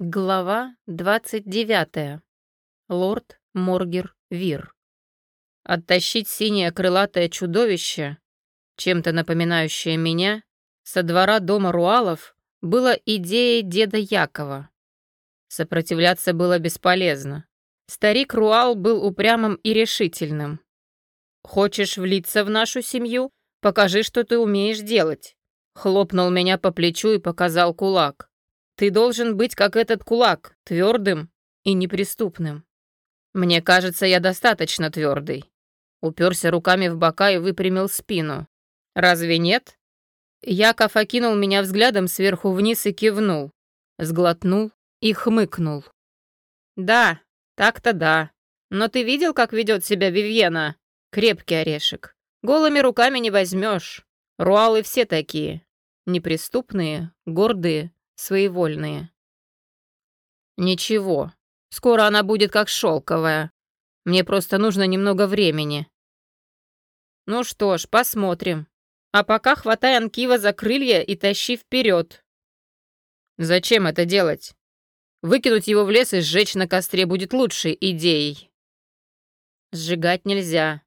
Глава 29. Лорд Моргер Вир. Оттащить синее крылатое чудовище, чем-то напоминающее меня, со двора дома Руалов было идеей деда Якова. Сопротивляться было бесполезно. Старик Руал был упрямым и решительным. «Хочешь влиться в нашу семью? Покажи, что ты умеешь делать». Хлопнул меня по плечу и показал кулак. Ты должен быть как этот кулак, твердым и неприступным. Мне кажется, я достаточно твердый. Уперся руками в бока и выпрямил спину. Разве нет? Яков окинул меня взглядом сверху вниз и кивнул. Сглотнул и хмыкнул. Да, так-то да. Но ты видел, как ведет себя Вивьена? Крепкий орешек. Голыми руками не возьмешь. Руалы все такие. Неприступные, гордые, своевольные. Ничего, скоро она будет как шелковая. Мне просто нужно немного времени. Ну что ж, посмотрим. А пока хватай Анкива за крылья и тащи вперед. Зачем это делать? Выкинуть его в лес и сжечь на костре будет лучшей идеей. Сжигать нельзя.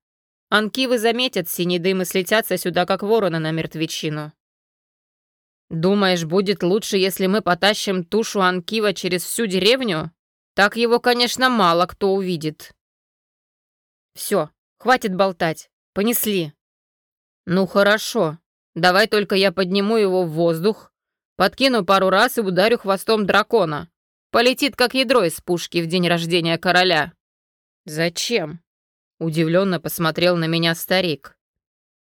Анкивы заметят синий дым и слетятся сюда, как вороны на мертвечину. «Думаешь, будет лучше, если мы потащим тушу Анкива через всю деревню? Так его, конечно, мало кто увидит». «Все, хватит болтать. Понесли». «Ну хорошо. Давай только я подниму его в воздух, подкину пару раз и ударю хвостом дракона. Полетит, как ядро из пушки в день рождения короля». «Зачем?» — удивленно посмотрел на меня старик.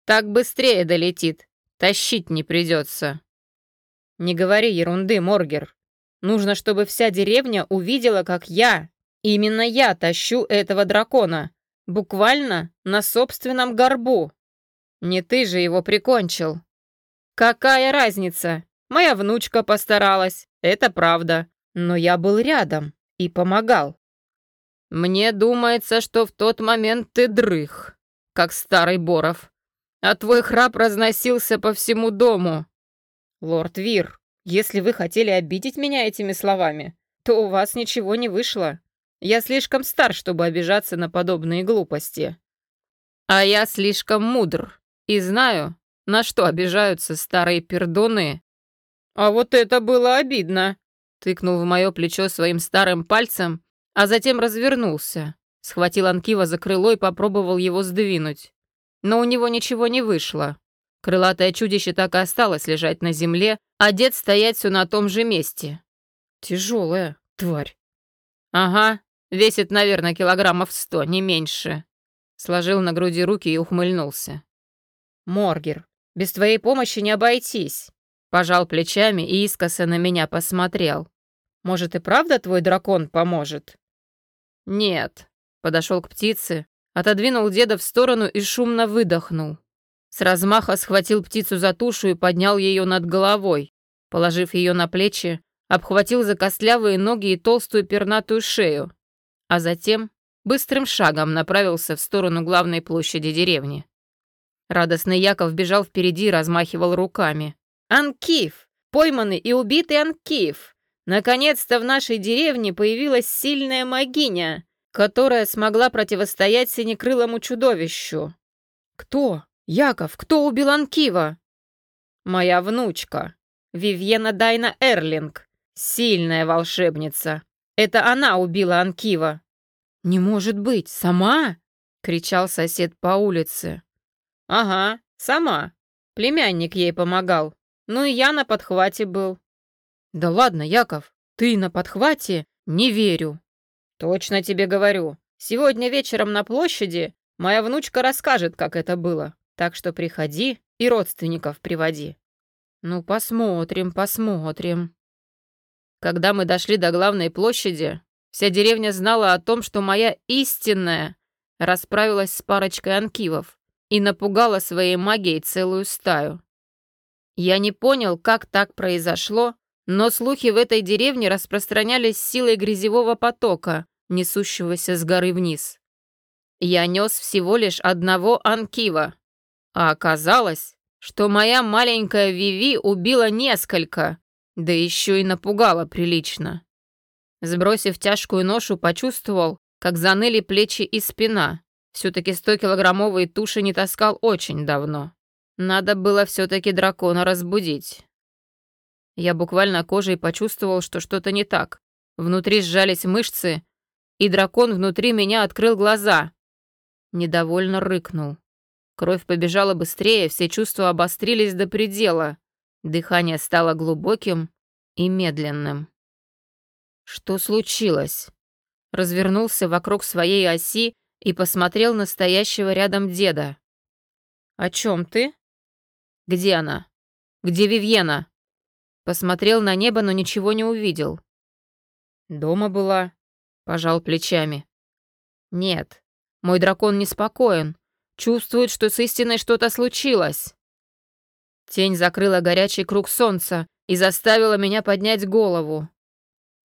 «Так быстрее долетит. Тащить не придется». «Не говори ерунды, Моргер. Нужно, чтобы вся деревня увидела, как я, именно я тащу этого дракона, буквально на собственном горбу. Не ты же его прикончил. Какая разница? Моя внучка постаралась, это правда, но я был рядом и помогал. Мне думается, что в тот момент ты дрых, как старый Боров, а твой храп разносился по всему дому. «Лорд Вир, если вы хотели обидеть меня этими словами, то у вас ничего не вышло. Я слишком стар, чтобы обижаться на подобные глупости. А я слишком мудр и знаю, на что обижаются старые пердуны. А вот это было обидно!» Тыкнул в мое плечо своим старым пальцем, а затем развернулся. Схватил Анкива за крыло и попробовал его сдвинуть. Но у него ничего не вышло. Крылатое чудище так и осталось лежать на земле, а дед стоять все на том же месте. Тяжелая тварь. Ага, весит, наверное, килограммов сто, не меньше. Сложил на груди руки и ухмыльнулся. Моргер, без твоей помощи не обойтись. Пожал плечами и искоса на меня посмотрел. Может и правда твой дракон поможет? Нет. Подошел к птице, отодвинул деда в сторону и шумно выдохнул. С размаха схватил птицу за тушу и поднял ее над головой. Положив ее на плечи, обхватил за костлявые ноги и толстую пернатую шею, а затем быстрым шагом направился в сторону главной площади деревни. Радостный Яков бежал впереди и размахивал руками. «Анкив! Пойманный и убитый Анкив! Наконец-то в нашей деревне появилась сильная магиня, которая смогла противостоять синекрылому чудовищу». «Кто?» «Яков, кто убил Анкива?» «Моя внучка, Вивьена Дайна Эрлинг, сильная волшебница. Это она убила Анкива». «Не может быть, сама?» — кричал сосед по улице. «Ага, сама. Племянник ей помогал. Ну и я на подхвате был». «Да ладно, Яков, ты на подхвате? Не верю». «Точно тебе говорю. Сегодня вечером на площади моя внучка расскажет, как это было. Так что приходи и родственников приводи. Ну, посмотрим, посмотрим. Когда мы дошли до главной площади, вся деревня знала о том, что моя истинная расправилась с парочкой анкивов и напугала своей магией целую стаю. Я не понял, как так произошло, но слухи в этой деревне распространялись силой грязевого потока, несущегося с горы вниз. Я нес всего лишь одного анкива, а оказалось, что моя маленькая Виви убила несколько, да еще и напугала прилично. Сбросив тяжкую ношу, почувствовал, как заныли плечи и спина. Все-таки 100-килограммовые туши не таскал очень давно. Надо было все-таки дракона разбудить. Я буквально кожей почувствовал, что что-то не так. Внутри сжались мышцы, и дракон внутри меня открыл глаза. Недовольно рыкнул. Кровь побежала быстрее, все чувства обострились до предела. Дыхание стало глубоким и медленным. Что случилось? Развернулся вокруг своей оси и посмотрел на стоящего рядом деда. «О чем ты?» «Где она? Где Вивьена?» Посмотрел на небо, но ничего не увидел. «Дома была», — пожал плечами. «Нет, мой дракон неспокоен. Чувствует, что с истиной что-то случилось». Тень закрыла горячий круг солнца и заставила меня поднять голову.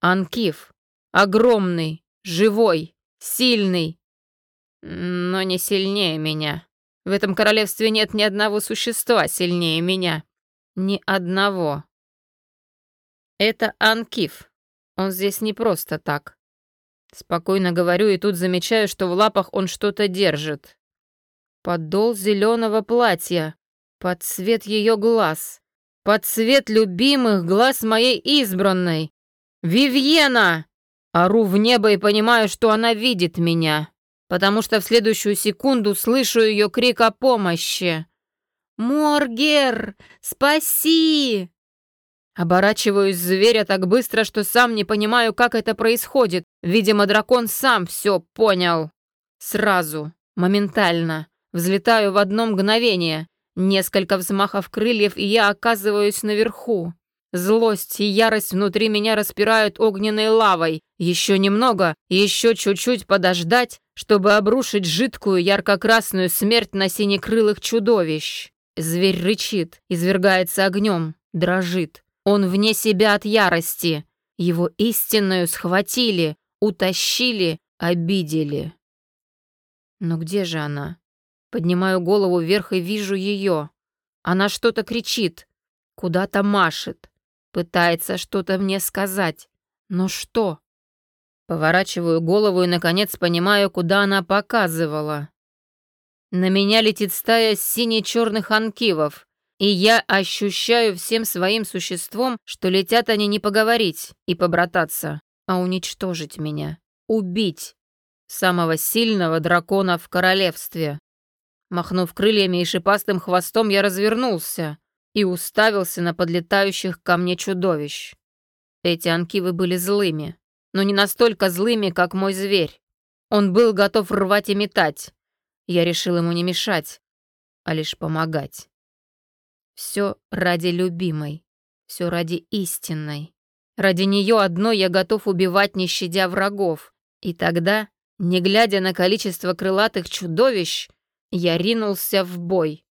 Анкив. Огромный, живой, сильный. Но не сильнее меня. В этом королевстве нет ни одного существа сильнее меня. Ни одного. Это Анкиф. Он здесь не просто так. Спокойно говорю и тут замечаю, что в лапах он что-то держит. Подол зеленого платья. Под цвет ее глаз. Под цвет любимых глаз моей избранной. Вивьена! Ору в небо и понимаю, что она видит меня, потому что в следующую секунду слышу ее крик о помощи. «Моргер, спаси!» Оборачиваюсь зверя так быстро, что сам не понимаю, как это происходит. Видимо, дракон сам все понял. Сразу, моментально. Взлетаю в одно мгновение. Несколько взмахов крыльев, и я оказываюсь наверху. Злость и ярость внутри меня распирают огненной лавой. Еще немного, еще чуть-чуть подождать, чтобы обрушить жидкую ярко-красную смерть на синекрылых чудовищ. Зверь рычит, извергается огнем, дрожит. Он вне себя от ярости. Его истинную схватили, утащили, обидели. Но где же она? Поднимаю голову вверх и вижу ее. Она что-то кричит, куда-то машет, пытается что-то мне сказать. Но что? Поворачиваю голову и, наконец, понимаю, куда она показывала. На меня летит стая сине-черных анкивов, и я ощущаю всем своим существом, что летят они не поговорить и побрататься, а уничтожить меня, убить самого сильного дракона в королевстве. Махнув крыльями и шипастым хвостом, я развернулся и уставился на подлетающих ко мне чудовищ. Эти анкивы были злыми, но не настолько злыми, как мой зверь. Он был готов рвать и метать. Я решил ему не мешать, а лишь помогать. Все ради любимой, все ради истинной. Ради нее одной я готов убивать, не щадя врагов. И тогда, не глядя на количество крылатых чудовищ, я ринулся в бой.